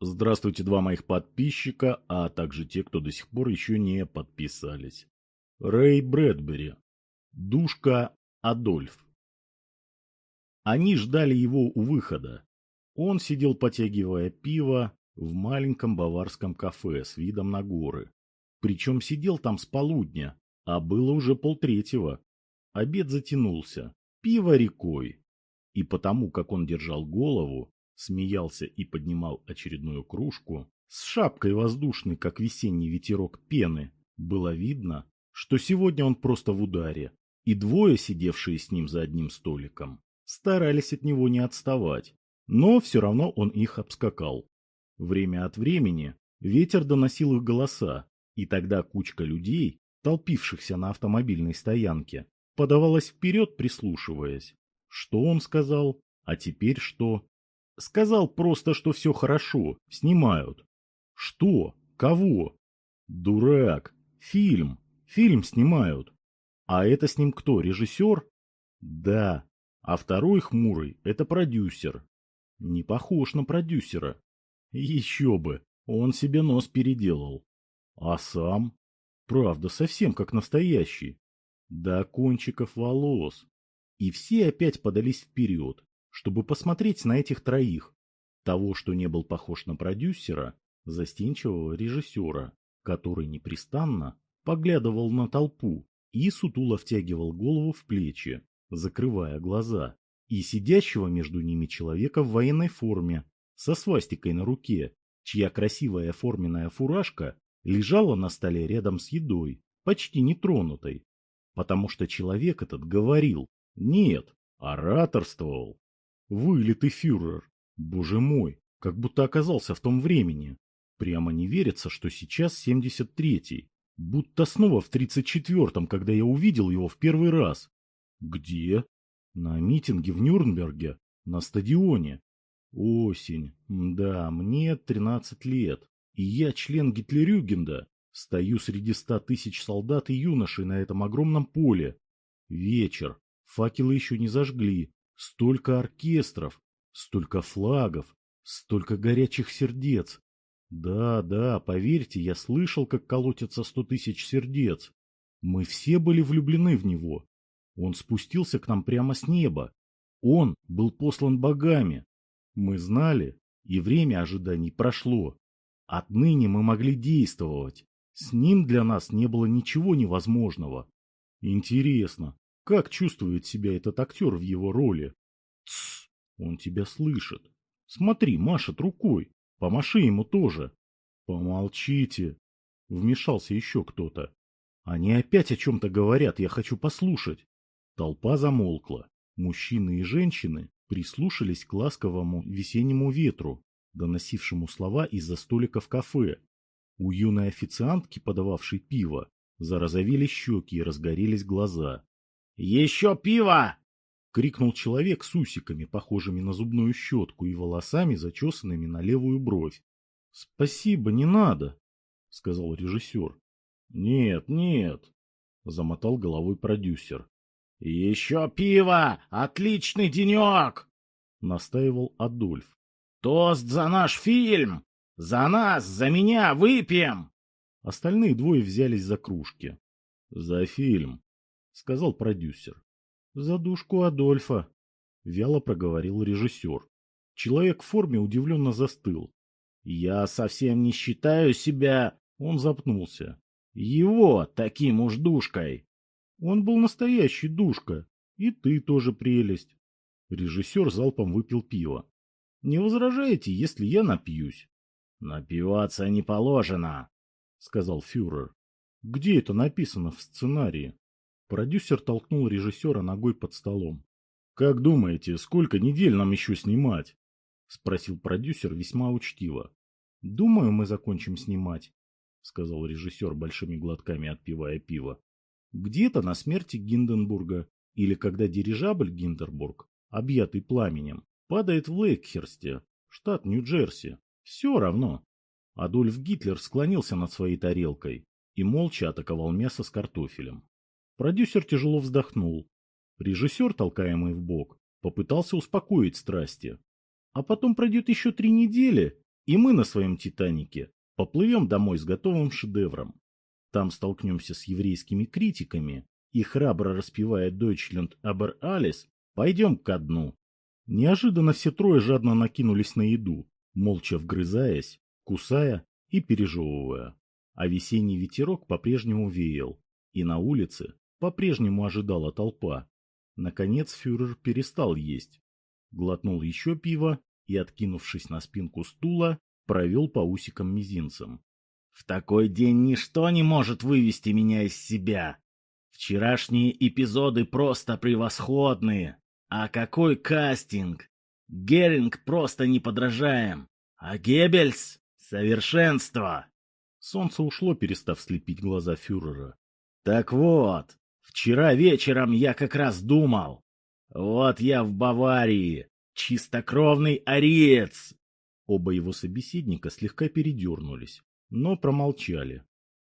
Здравствуйте, два моих подписчика, а также те, кто до сих пор еще не подписались. Рэй Брэдбери. Душка Адольф. Они ждали его у выхода. Он сидел, потягивая пиво, в маленьком баварском кафе с видом на горы. Причем сидел там с полудня, а было уже полтретьего. Обед затянулся, пиво рекой. И потому, как он держал голову, смеялся и поднимал очередную кружку, с шапкой воздушной, как весенний ветерок пены, было видно, что сегодня он просто в ударе, и двое, сидевшие с ним за одним столиком, старались от него не отставать, но все равно он их обскакал. Время от времени ветер доносил их голоса, и тогда кучка людей, толпившихся на автомобильной стоянке, подавалась вперед, прислушиваясь. Что он сказал? А теперь что? Сказал просто, что все хорошо, снимают. Что? Кого? Дурак. Фильм. Фильм снимают. А это с ним кто, режиссер? Да. А второй хмурый – это продюсер. Не похож на продюсера. Еще бы, он себе нос переделал. А сам? Правда, совсем как настоящий. До кончиков волос. И все опять подались вперед, чтобы посмотреть на этих троих. Того, что не был похож на продюсера, застенчивого режиссера, который непрестанно поглядывал на толпу и сутуло втягивал голову в плечи, закрывая глаза, и сидящего между ними человека в военной форме, со свастикой на руке, чья красивая форменная фуражка лежала на столе рядом с едой, почти нетронутой, потому что человек этот говорил, нет, ораторствовал. Вылитый фюрер. Боже мой, как будто оказался в том времени. Прямо не верится, что сейчас 73-й. Будто снова в 34-м, когда я увидел его в первый раз. Где? На митинге в Нюрнберге, на стадионе. Осень. Да, мне 13 лет. И я член Гитлерюгенда. Стою среди ста тысяч солдат и юношей на этом огромном поле. Вечер. Факелы еще не зажгли. Столько оркестров, столько флагов, столько горячих сердец. Да, да, поверьте, я слышал, как колотятся сто тысяч сердец. Мы все были влюблены в него. Он спустился к нам прямо с неба. Он был послан богами. Мы знали, и время ожиданий прошло. Отныне мы могли действовать. С ним для нас не было ничего невозможного. Интересно, как чувствует себя этот актер в его роли? Тссс, он тебя слышит. Смотри, машет рукой. Помаши ему тоже. Помолчите. Вмешался еще кто-то. Они опять о чем-то говорят, я хочу послушать. Толпа замолкла. Мужчины и женщины прислушались к ласковому весеннему ветру, доносившему слова из-за столика в кафе. У юной официантки, подававшей пиво, зарозовели щеки и разгорелись глаза. «Еще пиво!» — крикнул человек с усиками, похожими на зубную щетку, и волосами, зачесанными на левую бровь. «Спасибо, не надо», — сказал режиссер. «Нет, нет», — замотал головой продюсер. «Еще пиво! Отличный денек!» — настаивал Адольф. «Тост за наш фильм! За нас, за меня, выпьем!» Остальные двое взялись за кружки. «За фильм!» — сказал продюсер. «За душку Адольфа», — вяло проговорил режиссер. Человек в форме удивленно застыл. «Я совсем не считаю себя...» Он запнулся. «Его таким уж душкой!» «Он был настоящий душка, и ты тоже прелесть!» Режиссер залпом выпил пиво. «Не возражаете, если я напьюсь?» «Напиваться не положено», — сказал фюрер. «Где это написано в сценарии?» Продюсер толкнул режиссера ногой под столом. «Как думаете, сколько недель нам еще снимать?» — спросил продюсер весьма учтиво. «Думаю, мы закончим снимать», — сказал режиссер большими глотками отпивая пиво. «Где-то на смерти Гинденбурга, или когда дирижабль Гиндербург, объятый пламенем, падает в Лейкхерсте, штат Нью-Джерси. Все равно». Адольф Гитлер склонился над своей тарелкой и молча атаковал мясо с картофелем. Продюсер тяжело вздохнул. Режиссер, толкаемый в бок, попытался успокоить страсти. А потом пройдет еще три недели, и мы на своем «Титанике» поплывем домой с готовым шедевром. Там столкнемся с еврейскими критиками и, храбро распевая «Дойчленд абер алис», пойдем ко дну. Неожиданно все трое жадно накинулись на еду, молча вгрызаясь, кусая и пережевывая. А весенний ветерок по-прежнему веял, и на улице по-прежнему ожидала толпа. Наконец фюрер перестал есть, глотнул еще пиво и, откинувшись на спинку стула, провел по усикам мизинцем. В такой день ничто не может вывести меня из себя. Вчерашние эпизоды просто превосходные. А какой кастинг! Геринг просто неподражаем. А Геббельс — совершенство! Солнце ушло, перестав слепить глаза фюрера. Так вот, вчера вечером я как раз думал. Вот я в Баварии, чистокровный ариец. Оба его собеседника слегка передернулись но промолчали.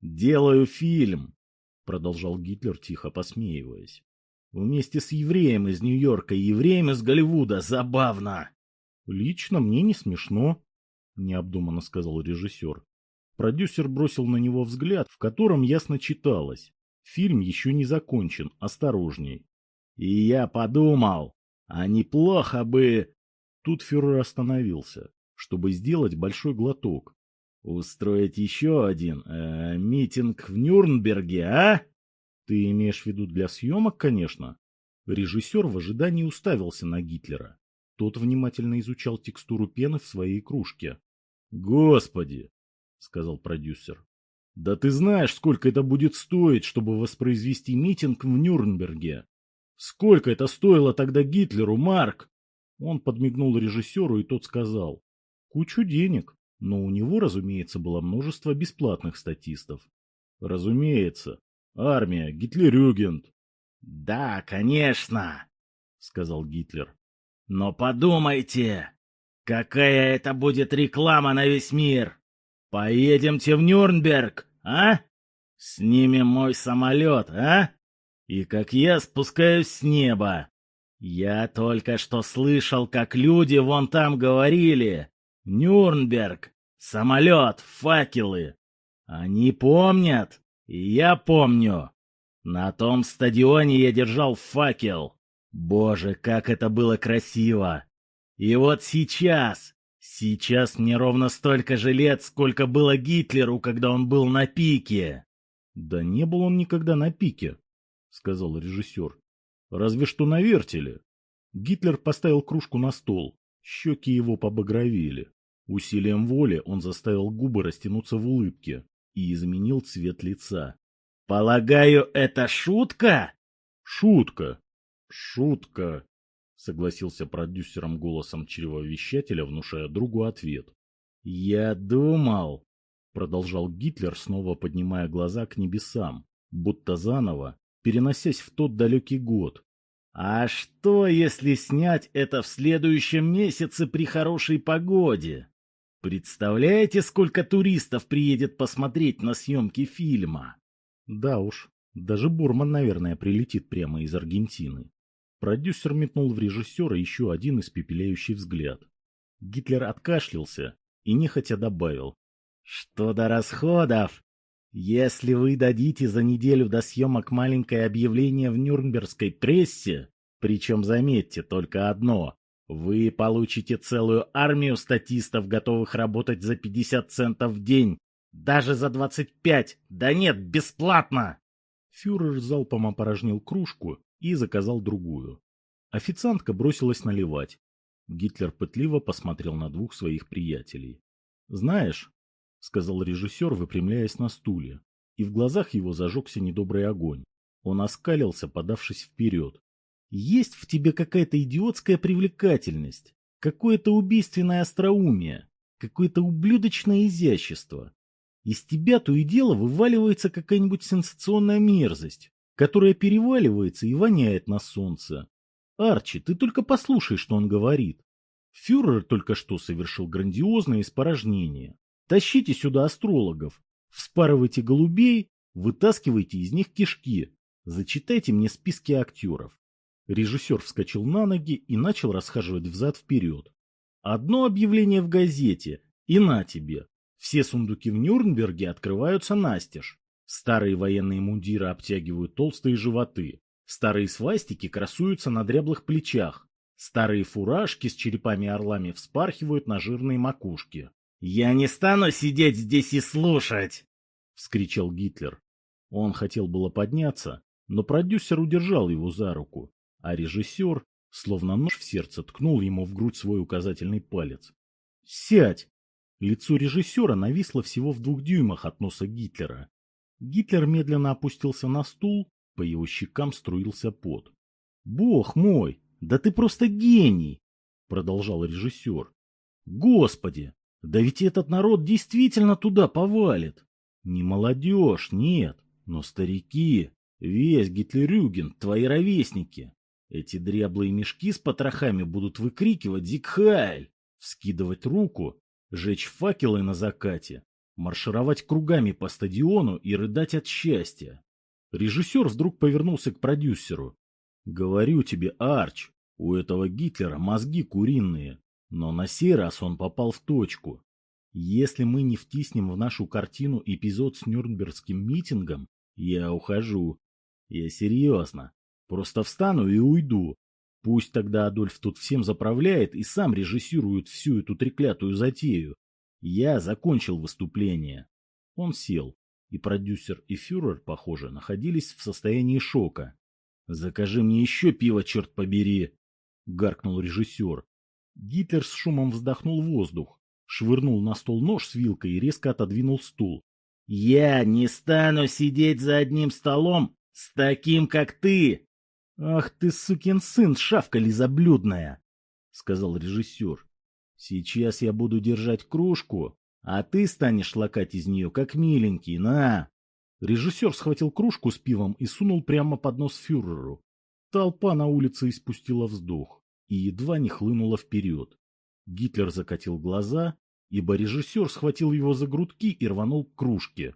«Делаю фильм», — продолжал Гитлер, тихо посмеиваясь. «Вместе с евреем из Нью-Йорка и евреем из Голливуда. Забавно!» «Лично мне не смешно», — необдуманно сказал режиссер. Продюсер бросил на него взгляд, в котором ясно читалось. Фильм еще не закончен, осторожней. «И я подумал, а неплохо бы...» Тут фюрер остановился, чтобы сделать большой глоток, Устроить еще один э, митинг в Нюрнберге, а? Ты имеешь в виду для съемок, конечно. Режиссер в ожидании уставился на Гитлера. Тот внимательно изучал текстуру пены в своей кружке. «Господи!» — сказал продюсер. «Да ты знаешь, сколько это будет стоить, чтобы воспроизвести митинг в Нюрнберге? Сколько это стоило тогда Гитлеру, Марк?» Он подмигнул режиссеру, и тот сказал. «Кучу денег но у него, разумеется, было множество бесплатных статистов. Разумеется. Армия, Гитлерюгент. Да, конечно, сказал Гитлер. Но подумайте, какая это будет реклама на весь мир. Поедемте в Нюрнберг, а? Снимем мой самолет, а? И как я спускаюсь с неба. Я только что слышал, как люди вон там говорили. Нюрнберг, самолет, факелы. Они помнят, и я помню. На том стадионе я держал факел. Боже, как это было красиво. И вот сейчас, сейчас мне ровно столько же лет, сколько было Гитлеру, когда он был на пике. Да не был он никогда на пике, сказал режиссер. Разве что на вертеле. Гитлер поставил кружку на стол. Щеки его побагровели. Усилием воли он заставил губы растянуться в улыбке и изменил цвет лица. «Полагаю, это шутка?» «Шутка! Шутка!» — согласился продюсером голосом чревовещателя, внушая другу ответ. «Я думал...» — продолжал Гитлер, снова поднимая глаза к небесам, будто заново, переносясь в тот далекий год, а что, если снять это в следующем месяце при хорошей погоде? Представляете, сколько туристов приедет посмотреть на съемки фильма? Да уж, даже Бурман, наверное, прилетит прямо из Аргентины. Продюсер метнул в режиссера еще один испепеляющий взгляд. Гитлер откашлялся и нехотя добавил. Что до расходов, если вы дадите за неделю до съемок маленькое объявление в нюрнбергской прессе, причем заметьте только одно, вы получите целую армию статистов, готовых работать за 50 центов в день, даже за 25, да нет, бесплатно! Фюрер залпом опорожнил кружку и заказал другую. Официантка бросилась наливать. Гитлер пытливо посмотрел на двух своих приятелей. «Знаешь, — сказал режиссер, выпрямляясь на стуле, и в глазах его зажегся недобрый огонь. Он оскалился, подавшись вперед. «Есть в тебе какая-то идиотская привлекательность, какое-то убийственное остроумие, какое-то ублюдочное изящество. Из тебя то и дело вываливается какая-нибудь сенсационная мерзость, которая переваливается и воняет на солнце. Арчи, ты только послушай, что он говорит. Фюрер только что совершил грандиозное испорожнение. Тащите сюда астрологов, вспарывайте голубей, вытаскивайте из них кишки, зачитайте мне списки актеров. Режиссер вскочил на ноги и начал расхаживать взад-вперед. Одно объявление в газете, И на тебе. Все сундуки в Нюрнберге открываются настежь. Старые военные мундиры обтягивают толстые животы. Старые свастики красуются на дряблых плечах. Старые фуражки с черепами-орлами вспархивают на жирные макушки. «Я не стану сидеть здесь и слушать!» — вскричал Гитлер. Он хотел было подняться, но продюсер удержал его за руку, а режиссер, словно нож в сердце, ткнул ему в грудь свой указательный палец. «Сядь!» Лицо режиссера нависло всего в двух дюймах от носа Гитлера. Гитлер медленно опустился на стул, по его щекам струился пот. «Бог мой, да ты просто гений!» — продолжал режиссер. «Господи, да ведь этот народ действительно туда повалит! Не молодежь, нет, но старики, весь Гитлерюген, твои ровесники. Эти дряблые мешки с потрохами будут выкрикивать «Зигхайль!», вскидывать руку, жечь факелы на закате, маршировать кругами по стадиону и рыдать от счастья. Режиссер вдруг повернулся к продюсеру. «Говорю тебе, Арч, у этого Гитлера мозги куриные, но на сей раз он попал в точку. Если мы не втиснем в нашу картину эпизод с Нюрнбергским митингом, я ухожу. Я серьезно. Просто встану и уйду. Пусть тогда Адольф тут всем заправляет и сам режиссирует всю эту треклятую затею. Я закончил выступление. Он сел, и продюсер и фюрер, похоже, находились в состоянии шока. «Закажи мне еще пиво, черт побери!» — гаркнул режиссер. Гитлер с шумом вздохнул воздух, швырнул на стол нож с вилкой и резко отодвинул стул. «Я не стану сидеть за одним столом с таким, как ты!» «Ах ты, сукин сын, шавка лизоблюдная!» — сказал режиссер. «Сейчас я буду держать кружку, а ты станешь лакать из нее, как миленький, на!» Режиссер схватил кружку с пивом и сунул прямо под нос фюреру. Толпа на улице испустила вздох и едва не хлынула вперед. Гитлер закатил глаза, ибо режиссер схватил его за грудки и рванул к кружке.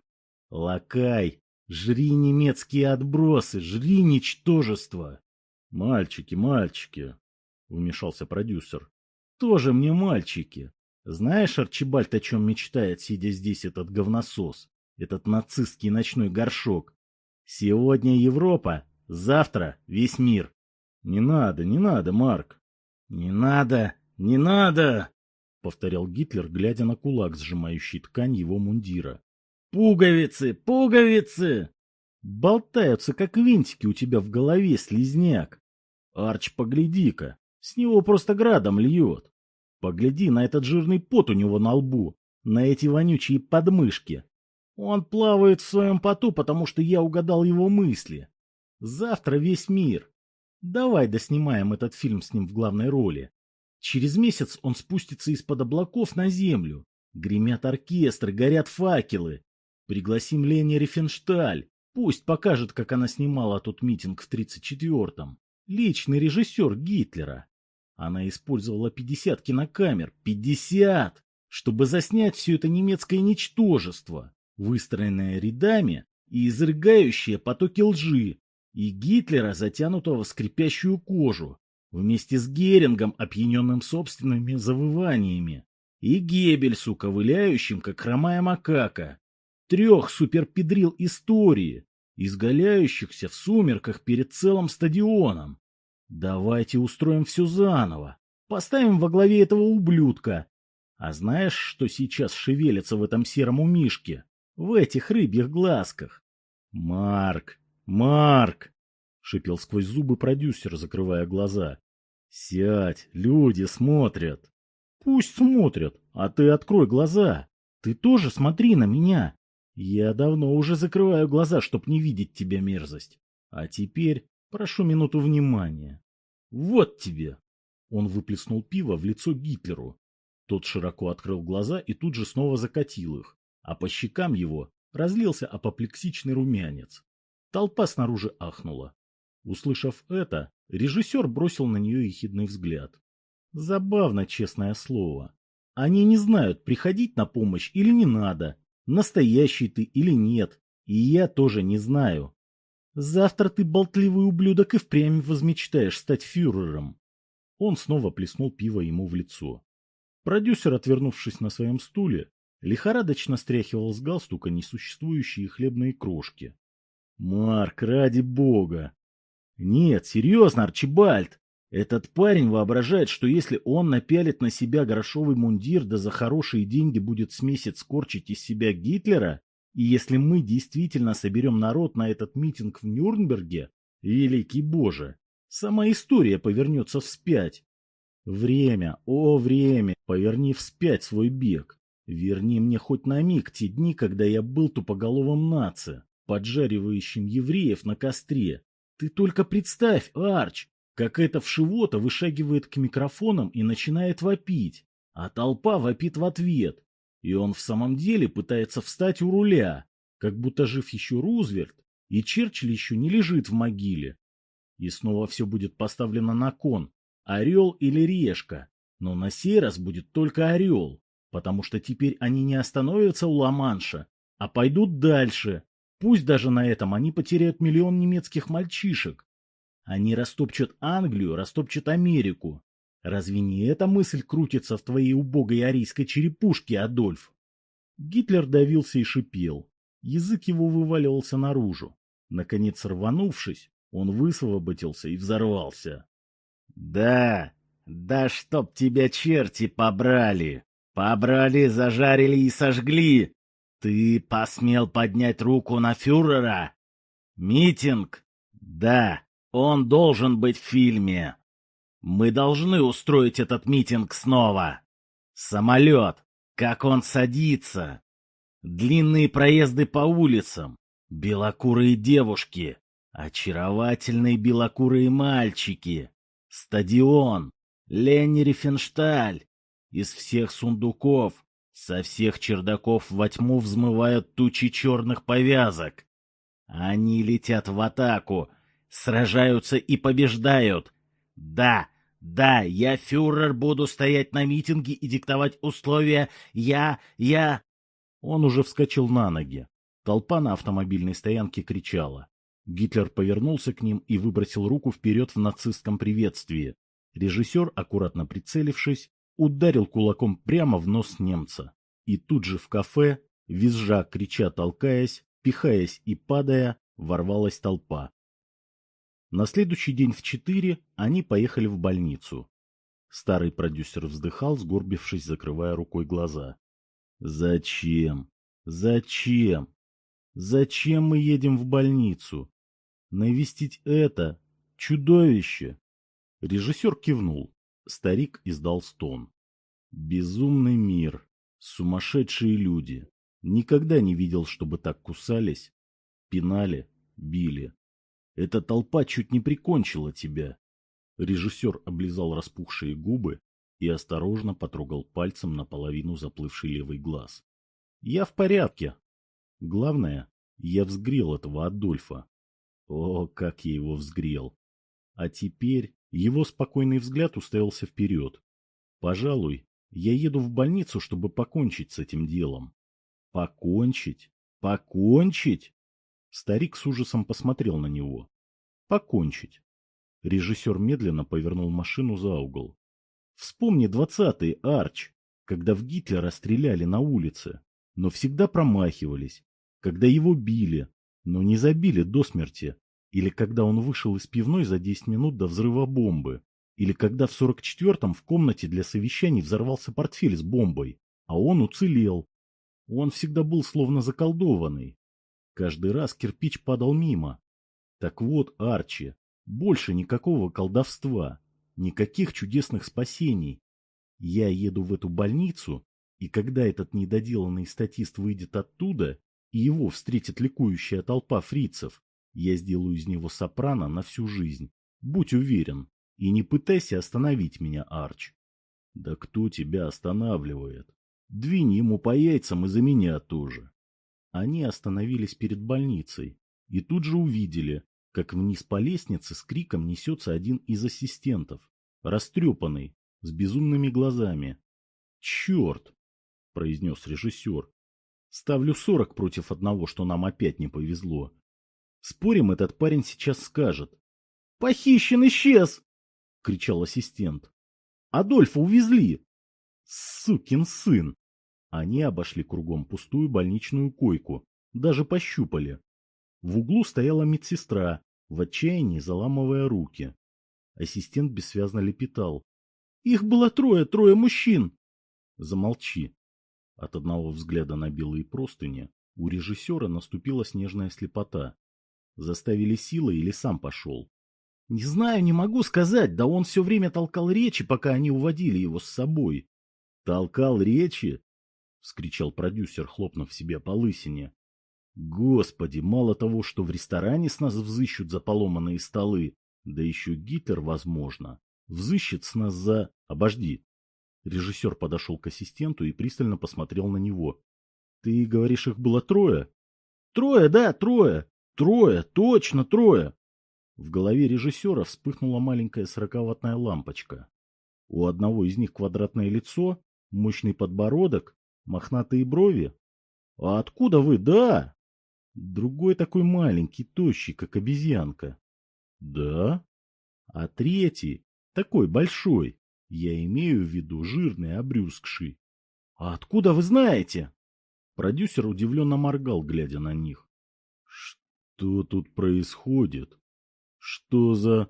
«Лакай, Жри немецкие отбросы, жри ничтожество. Мальчики, мальчики, вмешался продюсер. Тоже мне мальчики. Знаешь, Арчибальд, о чем мечтает, сидя здесь этот говносос, этот нацистский ночной горшок? Сегодня Европа, завтра весь мир. Не надо, не надо, Марк. Не надо, не надо, повторял Гитлер, глядя на кулак, сжимающий ткань его мундира. Пуговицы, пуговицы! Болтаются, как винтики у тебя в голове, слизняк. Арч, погляди-ка, с него просто градом льет. Погляди на этот жирный пот у него на лбу, на эти вонючие подмышки. Он плавает в своем поту, потому что я угадал его мысли. Завтра весь мир. Давай доснимаем этот фильм с ним в главной роли. Через месяц он спустится из-под облаков на землю. Гремят оркестры, горят факелы. Пригласим Лене Рифеншталь. Пусть покажет, как она снимала тот митинг в 34-м. Личный режиссер Гитлера. Она использовала 50 кинокамер. 50! Чтобы заснять все это немецкое ничтожество, выстроенное рядами и изрыгающее потоки лжи, и Гитлера, затянутого в скрипящую кожу, вместе с Герингом, опьяненным собственными завываниями, и Геббельсу, ковыляющим, как хромая макака, трех суперпедрил истории, изгаляющихся в сумерках перед целым стадионом. Давайте устроим все заново, поставим во главе этого ублюдка. А знаешь, что сейчас шевелится в этом сером умишке, в этих рыбьих глазках? Марк, Марк, шипел сквозь зубы продюсер, закрывая глаза. Сядь, люди смотрят. Пусть смотрят, а ты открой глаза. Ты тоже смотри на меня. Я давно уже закрываю глаза, чтоб не видеть тебя, мерзость. А теперь прошу минуту внимания. Вот тебе! Он выплеснул пиво в лицо Гитлеру. Тот широко открыл глаза и тут же снова закатил их, а по щекам его разлился апоплексичный румянец. Толпа снаружи ахнула. Услышав это, режиссер бросил на нее ехидный взгляд. Забавно, честное слово. Они не знают, приходить на помощь или не надо, настоящий ты или нет, и я тоже не знаю. Завтра ты, болтливый ублюдок, и впрямь возмечтаешь стать фюрером. Он снова плеснул пиво ему в лицо. Продюсер, отвернувшись на своем стуле, лихорадочно стряхивал с галстука несуществующие хлебные крошки. «Марк, ради бога!» «Нет, серьезно, Арчибальд! Этот парень воображает, что если он напялит на себя грошовый мундир, да за хорошие деньги будет с месяц скорчить из себя Гитлера, и если мы действительно соберем народ на этот митинг в Нюрнберге, великий боже, сама история повернется вспять. Время, о время, поверни вспять свой бег. Верни мне хоть на миг те дни, когда я был тупоголовым нация, поджаривающим евреев на костре. Ты только представь, Арч, как эта вшивота вышагивает к микрофонам и начинает вопить, а толпа вопит в ответ. И он в самом деле пытается встать у руля, как будто жив еще Рузвельт, и Черчилль еще не лежит в могиле. И снова все будет поставлено на кон, орел или решка, но на сей раз будет только орел, потому что теперь они не остановятся у Ла-Манша, а пойдут дальше. Пусть даже на этом они потеряют миллион немецких мальчишек. Они растопчут Англию, растопчут Америку. Разве не эта мысль крутится в твоей убогой арийской черепушке, Адольф? Гитлер давился и шипел. Язык его вываливался наружу. Наконец, рванувшись, он высвободился и взорвался. Да, да чтоб тебя черти побрали! Побрали, зажарили и сожгли! Ты посмел поднять руку на фюрера? Митинг? Да, он должен быть в фильме. Мы должны устроить этот митинг снова. Самолет, как он садится. Длинные проезды по улицам. Белокурые девушки. Очаровательные белокурые мальчики. Стадион, Ленни Рифеншталь. Из всех сундуков, со всех чердаков во тьму взмывают тучи черных повязок. Они летят в атаку, сражаются и побеждают. Да, да, я, фюрер, буду стоять на митинге и диктовать условия. Я, я... Он уже вскочил на ноги. Толпа на автомобильной стоянке кричала. Гитлер повернулся к ним и выбросил руку вперед в нацистском приветствии. Режиссер, аккуратно прицелившись, ударил кулаком прямо в нос немца. И тут же в кафе, визжа, крича, толкаясь, пихаясь и падая, ворвалась толпа. На следующий день в четыре они поехали в больницу. Старый продюсер вздыхал, сгорбившись, закрывая рукой глаза. «Зачем? Зачем? Зачем мы едем в больницу? Навестить это чудовище. Режиссер кивнул. Старик издал стон. Безумный мир. Сумасшедшие люди. Никогда не видел, чтобы так кусались, пинали, били. Эта толпа чуть не прикончила тебя. Режиссер облизал распухшие губы и осторожно потрогал пальцем наполовину заплывший левый глаз. Я в порядке. Главное, я взгрел этого Адольфа. О, как я его взгрел! А теперь его спокойный взгляд уставился вперед. Пожалуй, я еду в больницу, чтобы покончить с этим делом. Покончить? Покончить? Старик с ужасом посмотрел на него. Покончить. Режиссер медленно повернул машину за угол. Вспомни двадцатый Арч, когда в Гитлера стреляли на улице, но всегда промахивались, когда его били, но не забили до смерти, или когда он вышел из пивной за 10 минут до взрыва бомбы, или когда в 44-м в комнате для совещаний взорвался портфель с бомбой, а он уцелел. Он всегда был словно заколдованный. Каждый раз кирпич падал мимо. Так вот, Арчи, больше никакого колдовства, никаких чудесных спасений. Я еду в эту больницу, и когда этот недоделанный статист выйдет оттуда, и его встретит ликующая толпа фрицев, я сделаю из него сопрано на всю жизнь. Будь уверен. И не пытайся остановить меня, Арч. Да кто тебя останавливает? Двини ему по яйцам и за меня тоже. Они остановились перед больницей и тут же увидели, как вниз по лестнице с криком несется один из ассистентов, растрепанный, с безумными глазами. «Черт!» — произнес режиссер. Ставлю сорок против одного, что нам опять не повезло. Спорим, этот парень сейчас скажет. «Похищен исчез!» — кричал ассистент. «Адольфа увезли!» Сукин сын! Они обошли кругом пустую больничную койку, даже пощупали. В углу стояла медсестра, в отчаянии заламывая руки. Ассистент бессвязно лепетал. — Их было трое, трое мужчин! — Замолчи. От одного взгляда на белые простыни у режиссера наступила снежная слепота. Заставили силой или сам пошел? — Не знаю, не могу сказать, да он все время толкал речи, пока они уводили его с собой. — Толкал речи? — вскричал продюсер, хлопнув себе по лысине. — Господи, мало того, что в ресторане с нас взыщут за поломанные столы, да еще Гитлер, возможно, взыщет с нас за... Обожди. Режиссер подошел к ассистенту и пристально посмотрел на него. — Ты говоришь, их было трое? — Трое, да, трое. Трое, точно трое. В голове режиссера вспыхнула маленькая сороковатная лампочка. У одного из них квадратное лицо, мощный подбородок, мохнатые брови. — А откуда вы, да? Другой такой маленький, тощий, как обезьянка. — Да? А третий, такой большой, я имею в виду жирный, обрюзгший. — А откуда вы знаете? Продюсер удивленно моргал, глядя на них. — Что тут происходит? Что за...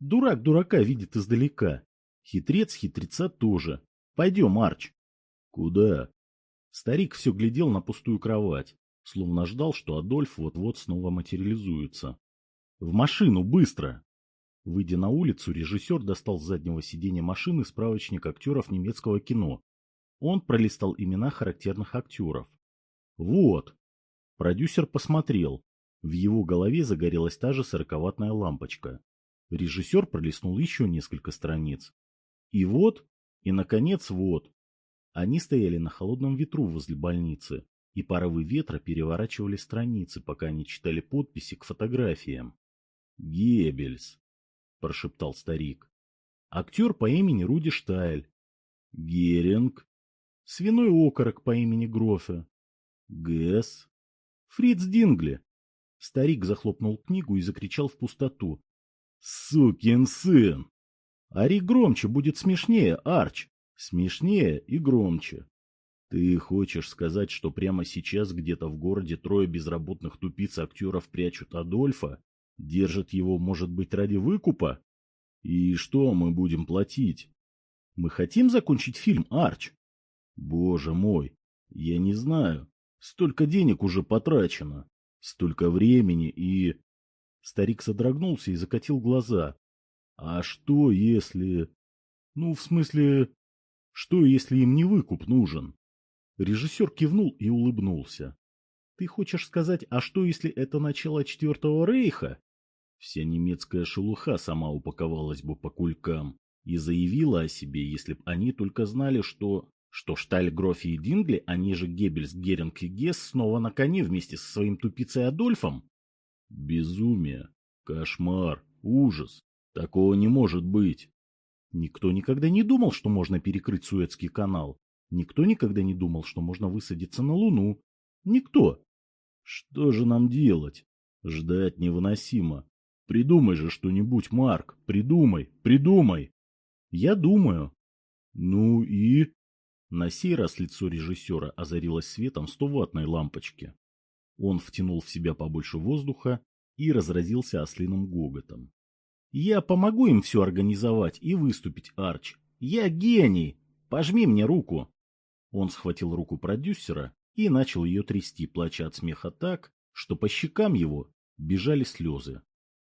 Дурак дурака видит издалека. Хитрец хитреца тоже. Пойдем, Арч. Куда? Старик все глядел на пустую кровать, словно ждал, что Адольф вот-вот снова материализуется. В машину, быстро! Выйдя на улицу, режиссер достал с заднего сиденья машины справочник актеров немецкого кино. Он пролистал имена характерных актеров. Вот! Продюсер посмотрел. В его голове загорелась та же сороковатная лампочка. Режиссер пролистнул еще несколько страниц. И вот, и, наконец, вот. Они стояли на холодном ветру возле больницы, и порывы ветра переворачивали страницы, пока они читали подписи к фотографиям. «Геббельс», — прошептал старик. «Актер по имени Руди Штайль». «Геринг». «Свиной окорок по имени Грофе». «Гэс». «Фриц Дингли». Старик захлопнул книгу и закричал в пустоту. «Сукин сын!» «Ори громче, будет смешнее, Арч! Смешнее и громче!» «Ты хочешь сказать, что прямо сейчас где-то в городе трое безработных тупиц-актеров прячут Адольфа? Держат его, может быть, ради выкупа? И что мы будем платить? Мы хотим закончить фильм, Арч?» «Боже мой! Я не знаю. Столько денег уже потрачено. Столько времени и... Старик содрогнулся и закатил глаза. А что, если... Ну, в смысле... Что, если им не выкуп нужен? Режиссер кивнул и улыбнулся. Ты хочешь сказать, а что, если это начало Четвертого Рейха? Вся немецкая шелуха сама упаковалась бы по кулькам и заявила о себе, если б они только знали, что что Штальгроф и Дингли, они же Геббельс, Геринг и Гесс, снова на коне вместе со своим тупицей Адольфом? Безумие, кошмар, ужас. Такого не может быть. Никто никогда не думал, что можно перекрыть Суэцкий канал. Никто никогда не думал, что можно высадиться на Луну. Никто. Что же нам делать? Ждать невыносимо. Придумай же что-нибудь, Марк. Придумай, придумай. Я думаю. Ну и... На сей раз лицо режиссера озарилось светом стоватной лампочки. Он втянул в себя побольше воздуха и разразился ослиным гоготом. «Я помогу им все организовать и выступить, Арч. Я гений! Пожми мне руку!» Он схватил руку продюсера и начал ее трясти, плача от смеха так, что по щекам его бежали слезы.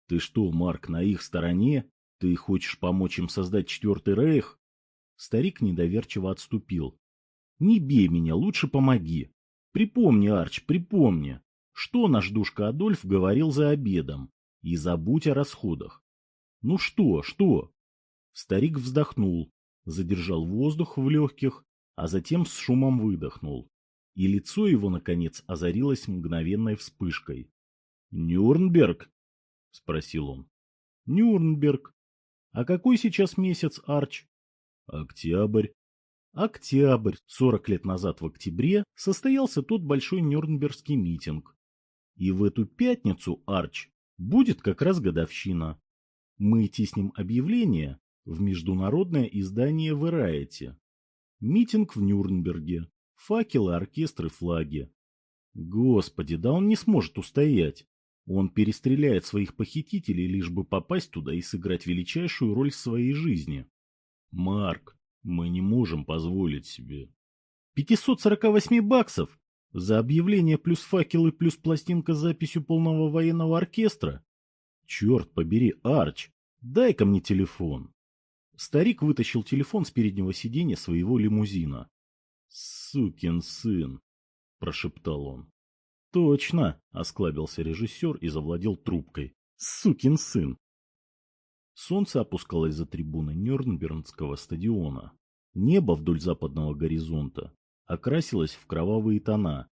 «Ты что, Марк, на их стороне? Ты хочешь помочь им создать Четвертый Рейх? Старик недоверчиво отступил. «Не бей меня, лучше помоги. Припомни, Арч, припомни, что наш душка Адольф говорил за обедом. И забудь о расходах. Ну что, что?» Старик вздохнул, задержал воздух в легких, а затем с шумом выдохнул. И лицо его, наконец, озарилось мгновенной вспышкой. «Нюрнберг?» — спросил он. «Нюрнберг. А какой сейчас месяц, Арч?» Октябрь. Октябрь. Сорок лет назад в октябре состоялся тот большой Нюрнбергский митинг. И в эту пятницу, Арч, будет как раз годовщина. Мы тиснем объявление в международное издание Variety. Митинг в Нюрнберге. Факелы, оркестры, флаги. Господи, да он не сможет устоять. Он перестреляет своих похитителей, лишь бы попасть туда и сыграть величайшую роль в своей жизни. Марк, мы не можем позволить себе. 548 баксов? За объявление плюс факелы плюс пластинка с записью полного военного оркестра? Черт побери, Арч, дай-ка мне телефон. Старик вытащил телефон с переднего сиденья своего лимузина. «Сукин сын!» – прошептал он. «Точно!» – осклабился режиссер и завладел трубкой. «Сукин сын!» Солнце опускалось за трибуны Нюрнбергского стадиона. Небо вдоль западного горизонта окрасилось в кровавые тона.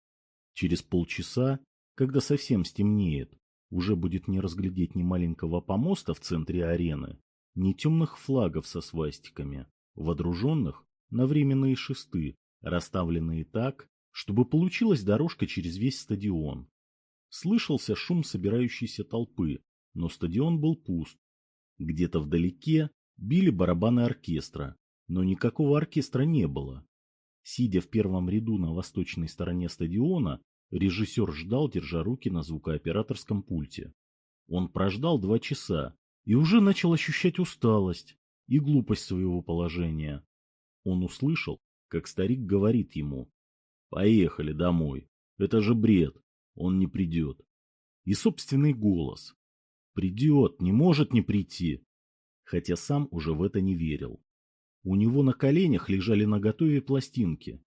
Через полчаса, когда совсем стемнеет, уже будет не разглядеть ни маленького помоста в центре арены, ни темных флагов со свастиками, водруженных на временные шесты, расставленные так, чтобы получилась дорожка через весь стадион. Слышался шум собирающейся толпы, но стадион был пуст. Где-то вдалеке били барабаны оркестра, но никакого оркестра не было. Сидя в первом ряду на восточной стороне стадиона, режиссер ждал, держа руки на звукооператорском пульте. Он прождал два часа и уже начал ощущать усталость и глупость своего положения. Он услышал, как старик говорит ему «Поехали домой, это же бред, он не придет». И собственный голос «Придет, не может не прийти», хотя сам уже в это не верил. У него на коленях лежали наготове пластинки.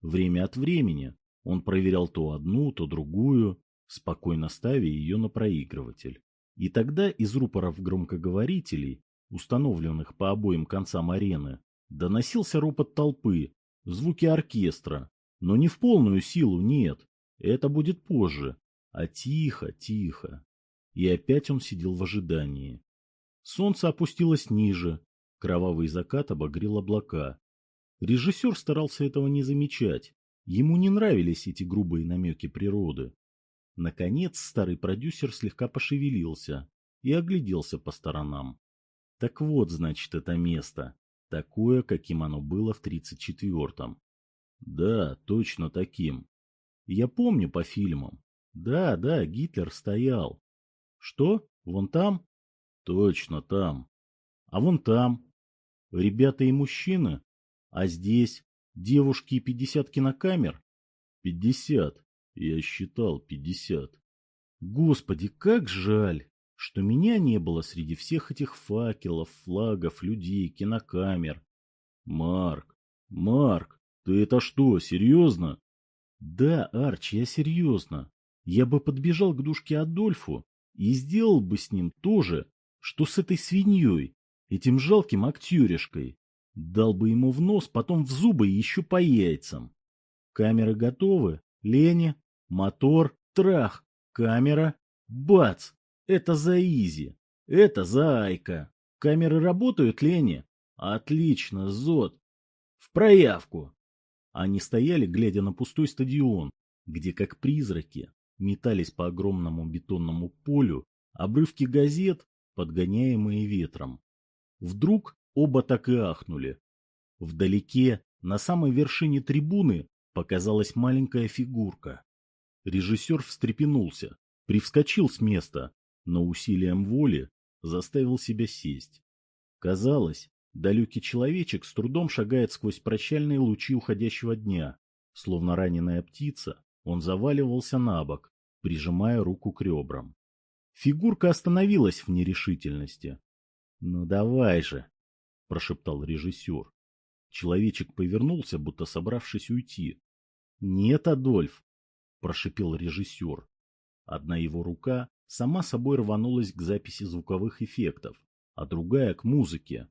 Время от времени он проверял то одну, то другую, спокойно ставя ее на проигрыватель. И тогда из рупоров громкоговорителей, установленных по обоим концам арены, доносился ропот толпы, звуки оркестра, но не в полную силу, нет, это будет позже, а тихо, тихо. И опять он сидел в ожидании. Солнце опустилось ниже, кровавый закат обогрел облака. Режиссер старался этого не замечать, ему не нравились эти грубые намеки природы. Наконец старый продюсер слегка пошевелился и огляделся по сторонам. Так вот, значит, это место. Такое, каким оно было в 34-м. Да, точно таким. Я помню по фильмам. Да, да, Гитлер стоял. Что? Вон там? Точно там. А вон там? Ребята и мужчины? А здесь? Девушки и 50 кинокамер? 50. Я считал пятьдесят. Господи, как жаль, что меня не было среди всех этих факелов, флагов, людей, кинокамер. Марк, Марк, ты это что, серьезно? Да, Арч, я серьезно. Я бы подбежал к душке Адольфу и сделал бы с ним то же, что с этой свиньей, этим жалким актеришкой. Дал бы ему в нос, потом в зубы и еще по яйцам. Камеры готовы? Леня, Мотор, трах, камера, бац! Это за Изи, это за Айка. Камеры работают, Лени? Отлично, Зод. В проявку. Они стояли, глядя на пустой стадион, где, как призраки, метались по огромному бетонному полю обрывки газет, подгоняемые ветром. Вдруг оба так и ахнули. Вдалеке, на самой вершине трибуны, показалась маленькая фигурка. Режиссер встрепенулся, привскочил с места, но усилием воли заставил себя сесть. Казалось, далекий человечек с трудом шагает сквозь прощальные лучи уходящего дня. Словно раненая птица, он заваливался на бок, прижимая руку к ребрам. Фигурка остановилась в нерешительности. — Ну давай же, — прошептал режиссер. Человечек повернулся, будто собравшись уйти. — Нет, Адольф, — прошипел режиссер. Одна его рука сама собой рванулась к записи звуковых эффектов, а другая — к музыке.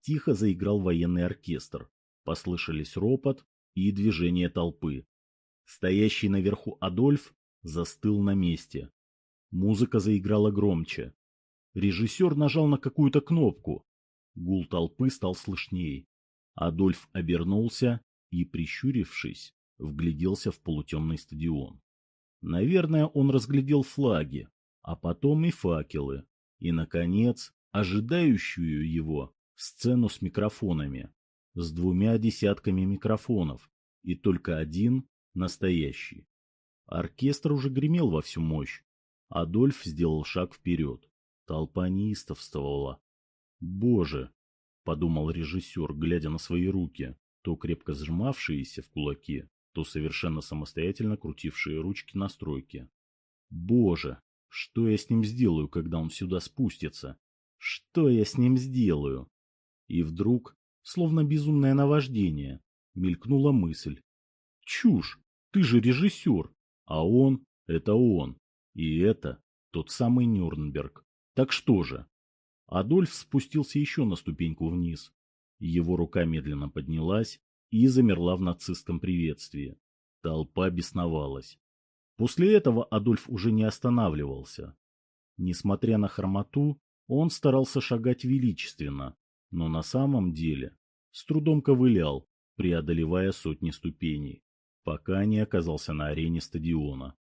Тихо заиграл военный оркестр. Послышались ропот и движение толпы. Стоящий наверху Адольф застыл на месте. Музыка заиграла громче. Режиссер нажал на какую-то кнопку. Гул толпы стал слышней. Адольф обернулся и, прищурившись, вгляделся в полутемный стадион. Наверное, он разглядел флаги, а потом и факелы, и, наконец, ожидающую его сцену с микрофонами. с двумя десятками микрофонов, и только один настоящий. Оркестр уже гремел во всю мощь. Адольф сделал шаг вперед. Толпа неистовствовала. «Боже!» — подумал режиссер, глядя на свои руки, то крепко сжимавшиеся в кулаке, то совершенно самостоятельно крутившие ручки настройки. «Боже! Что я с ним сделаю, когда он сюда спустится? Что я с ним сделаю?» И вдруг, словно безумное наваждение, мелькнула мысль. «Чушь! Ты же режиссер! А он — это он! И это тот самый Нюрнберг! Так что же?» Адольф спустился еще на ступеньку вниз. Его рука медленно поднялась и замерла в нацистском приветствии. Толпа бесновалась. После этого Адольф уже не останавливался. Несмотря на хромоту, он старался шагать величественно, но на самом деле с трудом ковылял, преодолевая сотни ступеней, пока не оказался на арене стадиона.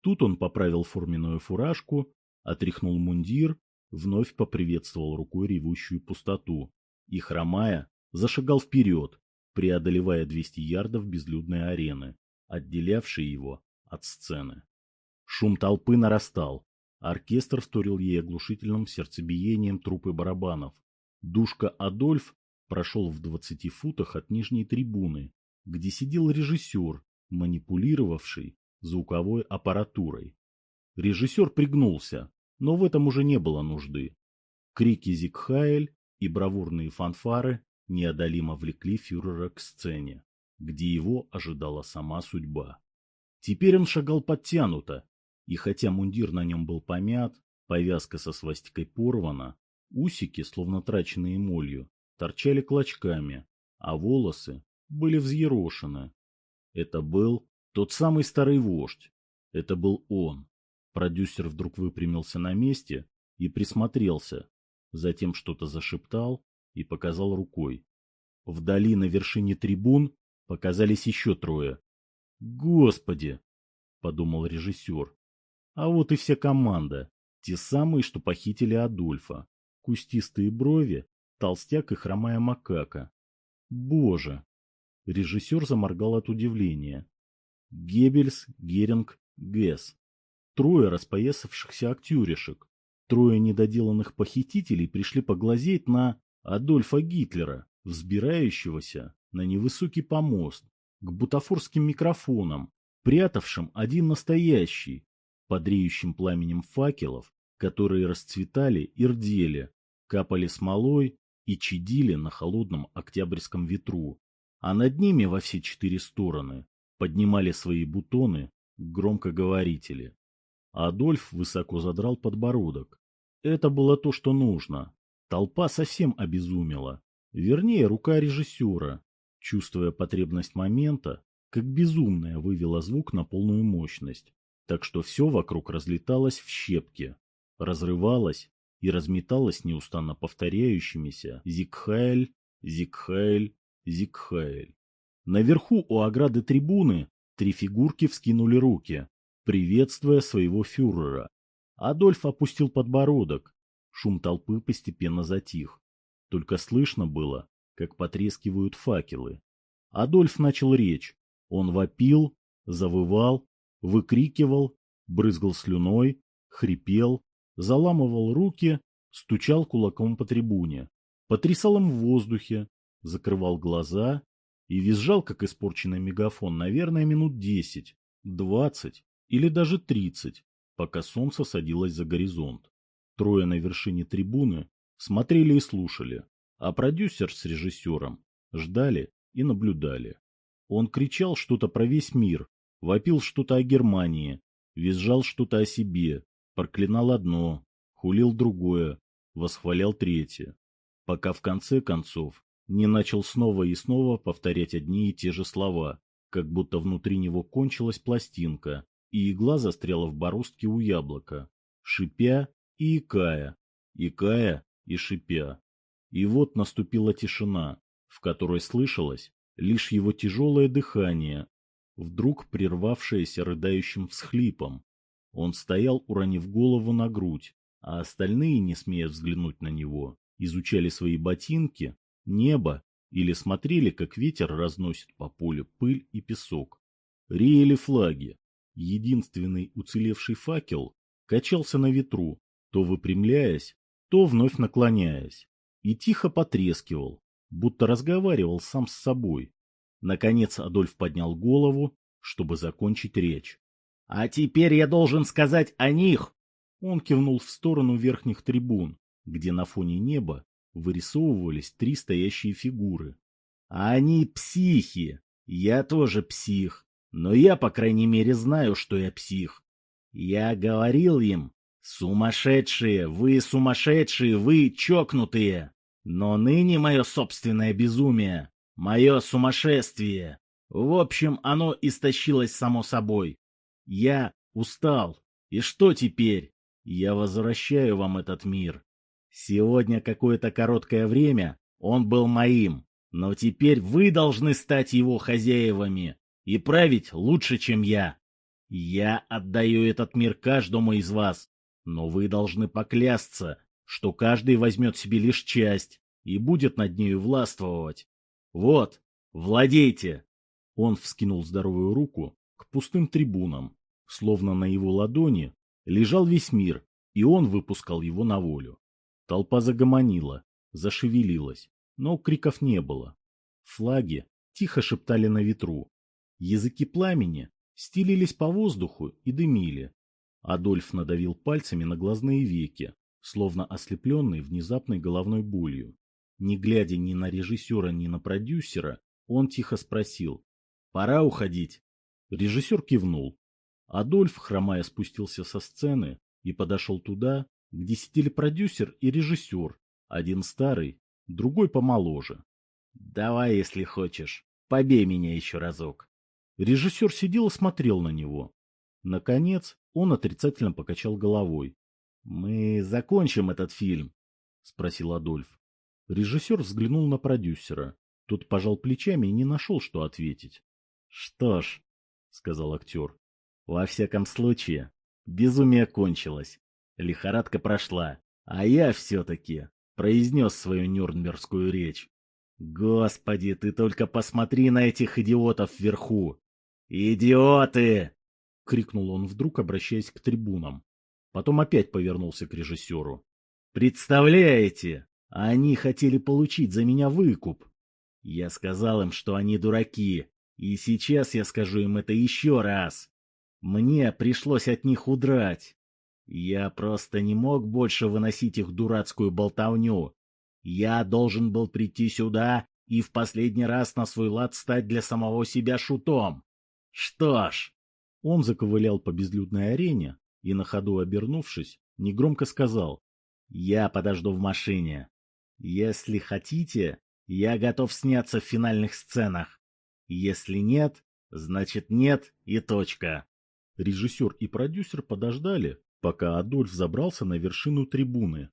Тут он поправил форменную фуражку, отряхнул мундир вновь поприветствовал рукой ревущую пустоту и, хромая, зашагал вперед, преодолевая 200 ярдов безлюдной арены, отделявшей его от сцены. Шум толпы нарастал. Оркестр вторил ей оглушительным сердцебиением трупы барабанов. Душка Адольф прошел в 20 футах от нижней трибуны, где сидел режиссер, манипулировавший звуковой аппаратурой. Режиссер пригнулся, но в этом уже не было нужды. Крики Зигхайль и бравурные фанфары неодолимо влекли фюрера к сцене, где его ожидала сама судьба. Теперь он шагал подтянуто, и хотя мундир на нем был помят, повязка со свастикой порвана, усики, словно траченные молью, торчали клочками, а волосы были взъерошены. Это был тот самый старый вождь. Это был он, Продюсер вдруг выпрямился на месте и присмотрелся, затем что-то зашептал и показал рукой. Вдали на вершине трибун показались еще трое. «Господи!» — подумал режиссер. А вот и вся команда, те самые, что похитили Адольфа. Кустистые брови, толстяк и хромая макака. Боже! Режиссер заморгал от удивления. Геббельс, Геринг, Гесс трое распоясавшихся актеришек, трое недоделанных похитителей пришли поглазеть на Адольфа Гитлера, взбирающегося на невысокий помост, к бутафорским микрофонам, прятавшим один настоящий, подреющим пламенем факелов, которые расцветали и рдели, капали смолой и чадили на холодном октябрьском ветру, а над ними во все четыре стороны поднимали свои бутоны громкоговорители. Адольф высоко задрал подбородок. Это было то, что нужно. Толпа совсем обезумела. Вернее, рука режиссера, чувствуя потребность момента, как безумная вывела звук на полную мощность, так что все вокруг разлеталось в щепки, разрывалось и разметалось неустанно повторяющимися «Зигхайль, Зигхайль, Зигхайль». Наверху у ограды трибуны три фигурки вскинули руки, приветствуя своего фюрера. Адольф опустил подбородок. Шум толпы постепенно затих. Только слышно было, как потрескивают факелы. Адольф начал речь. Он вопил, завывал, выкрикивал, брызгал слюной, хрипел, заламывал руки, стучал кулаком по трибуне, потрясал им в воздухе, закрывал глаза и визжал, как испорченный мегафон, наверное, минут десять, двадцать, или даже тридцать, пока солнце садилось за горизонт. Трое на вершине трибуны смотрели и слушали, а продюсер с режиссером ждали и наблюдали. Он кричал что-то про весь мир, вопил что-то о Германии, визжал что-то о себе, проклинал одно, хулил другое, восхвалял третье, пока в конце концов не начал снова и снова повторять одни и те же слова, как будто внутри него кончилась пластинка, и игла застряла в бороздке у яблока, шипя и икая, икая и шипя. И вот наступила тишина, в которой слышалось лишь его тяжелое дыхание, вдруг прервавшееся рыдающим всхлипом. Он стоял, уронив голову на грудь, а остальные, не смея взглянуть на него, изучали свои ботинки, небо или смотрели, как ветер разносит по полю пыль и песок. Реяли флаги. Единственный уцелевший факел качался на ветру, то выпрямляясь, то вновь наклоняясь, и тихо потрескивал, будто разговаривал сам с собой. Наконец Адольф поднял голову, чтобы закончить речь. — А теперь я должен сказать о них! Он кивнул в сторону верхних трибун, где на фоне неба вырисовывались три стоящие фигуры. — Они психи! Я тоже псих, но я, по крайней мере, знаю, что я псих. Я говорил им, сумасшедшие, вы сумасшедшие, вы чокнутые. Но ныне мое собственное безумие, мое сумасшествие. В общем, оно истощилось само собой. Я устал. И что теперь? Я возвращаю вам этот мир. Сегодня какое-то короткое время он был моим, но теперь вы должны стать его хозяевами и править лучше, чем я. Я отдаю этот мир каждому из вас, но вы должны поклясться, что каждый возьмет себе лишь часть и будет над нею властвовать. Вот, владейте!» Он вскинул здоровую руку к пустым трибунам, словно на его ладони лежал весь мир, и он выпускал его на волю. Толпа загомонила, зашевелилась, но криков не было. Флаги тихо шептали на ветру. Языки пламени стелились по воздуху и дымили. Адольф надавил пальцами на глазные веки, словно ослепленный внезапной головной болью. Не глядя ни на режиссера, ни на продюсера, он тихо спросил «Пора уходить?» Режиссер кивнул. Адольф, хромая, спустился со сцены и подошел туда, где сидели продюсер и режиссер, один старый, другой помоложе. «Давай, если хочешь, побей меня еще разок». Режиссер сидел и смотрел на него. Наконец, он отрицательно покачал головой. «Мы закончим этот фильм?» — спросил Адольф. Режиссер взглянул на продюсера. Тот пожал плечами и не нашел, что ответить. «Что ж», — сказал актер, — «во всяком случае, безумие кончилось. Лихорадка прошла, а я все-таки произнес свою нюрнбергскую речь. Господи, ты только посмотри на этих идиотов вверху! Идиоты! — крикнул он вдруг, обращаясь к трибунам. Потом опять повернулся к режиссеру. «Представляете, они хотели получить за меня выкуп. Я сказал им, что они дураки, и сейчас я скажу им это еще раз. Мне пришлось от них удрать. Я просто не мог больше выносить их дурацкую болтовню. Я должен был прийти сюда и в последний раз на свой лад стать для самого себя шутом. Что ж, он заковылял по безлюдной арене и, на ходу обернувшись, негромко сказал «Я подожду в машине. Если хотите, я готов сняться в финальных сценах. Если нет, значит нет и точка». Режиссер и продюсер подождали, пока Адольф забрался на вершину трибуны.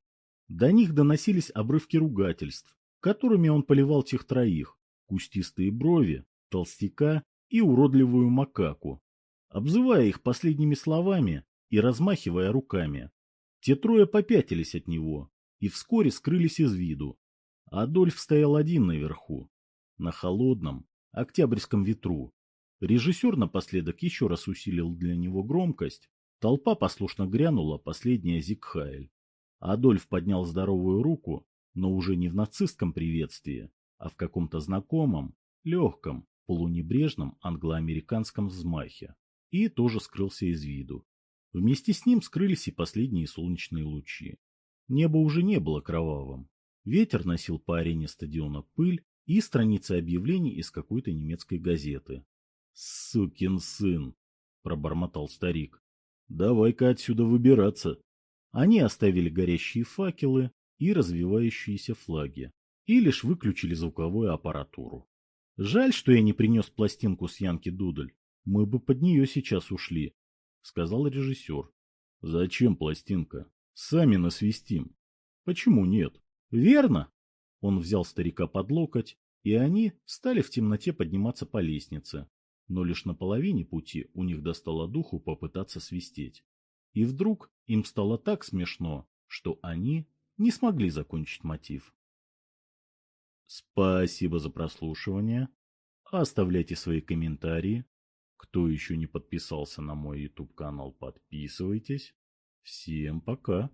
До них доносились обрывки ругательств, которыми он поливал тех троих – кустистые брови, толстяка и уродливую макаку, обзывая их последними словами и размахивая руками. Те трое попятились от него и вскоре скрылись из виду. Адольф стоял один наверху, на холодном, октябрьском ветру. Режиссер напоследок еще раз усилил для него громкость. Толпа послушно грянула последняя Зигхайль. Адольф поднял здоровую руку, но уже не в нацистском приветствии, а в каком-то знакомом, легком, полунебрежном англо-американском взмахе и тоже скрылся из виду. Вместе с ним скрылись и последние солнечные лучи. Небо уже не было кровавым. Ветер носил по арене стадиона пыль и страницы объявлений из какой-то немецкой газеты. «Сукин сын!» — пробормотал старик. «Давай-ка отсюда выбираться!» Они оставили горящие факелы и развивающиеся флаги, и лишь выключили звуковую аппаратуру. Жаль, что я не принес пластинку с Янки Дудль. Мы бы под нее сейчас ушли, — сказал режиссер. — Зачем пластинка? Сами насвистим. — Почему нет? — Верно. Он взял старика под локоть, и они стали в темноте подниматься по лестнице. Но лишь на половине пути у них достало духу попытаться свистеть. И вдруг им стало так смешно, что они не смогли закончить мотив. Спасибо за прослушивание. Оставляйте свои комментарии. Кто еще не подписался на мой YouTube канал, подписывайтесь. Всем пока.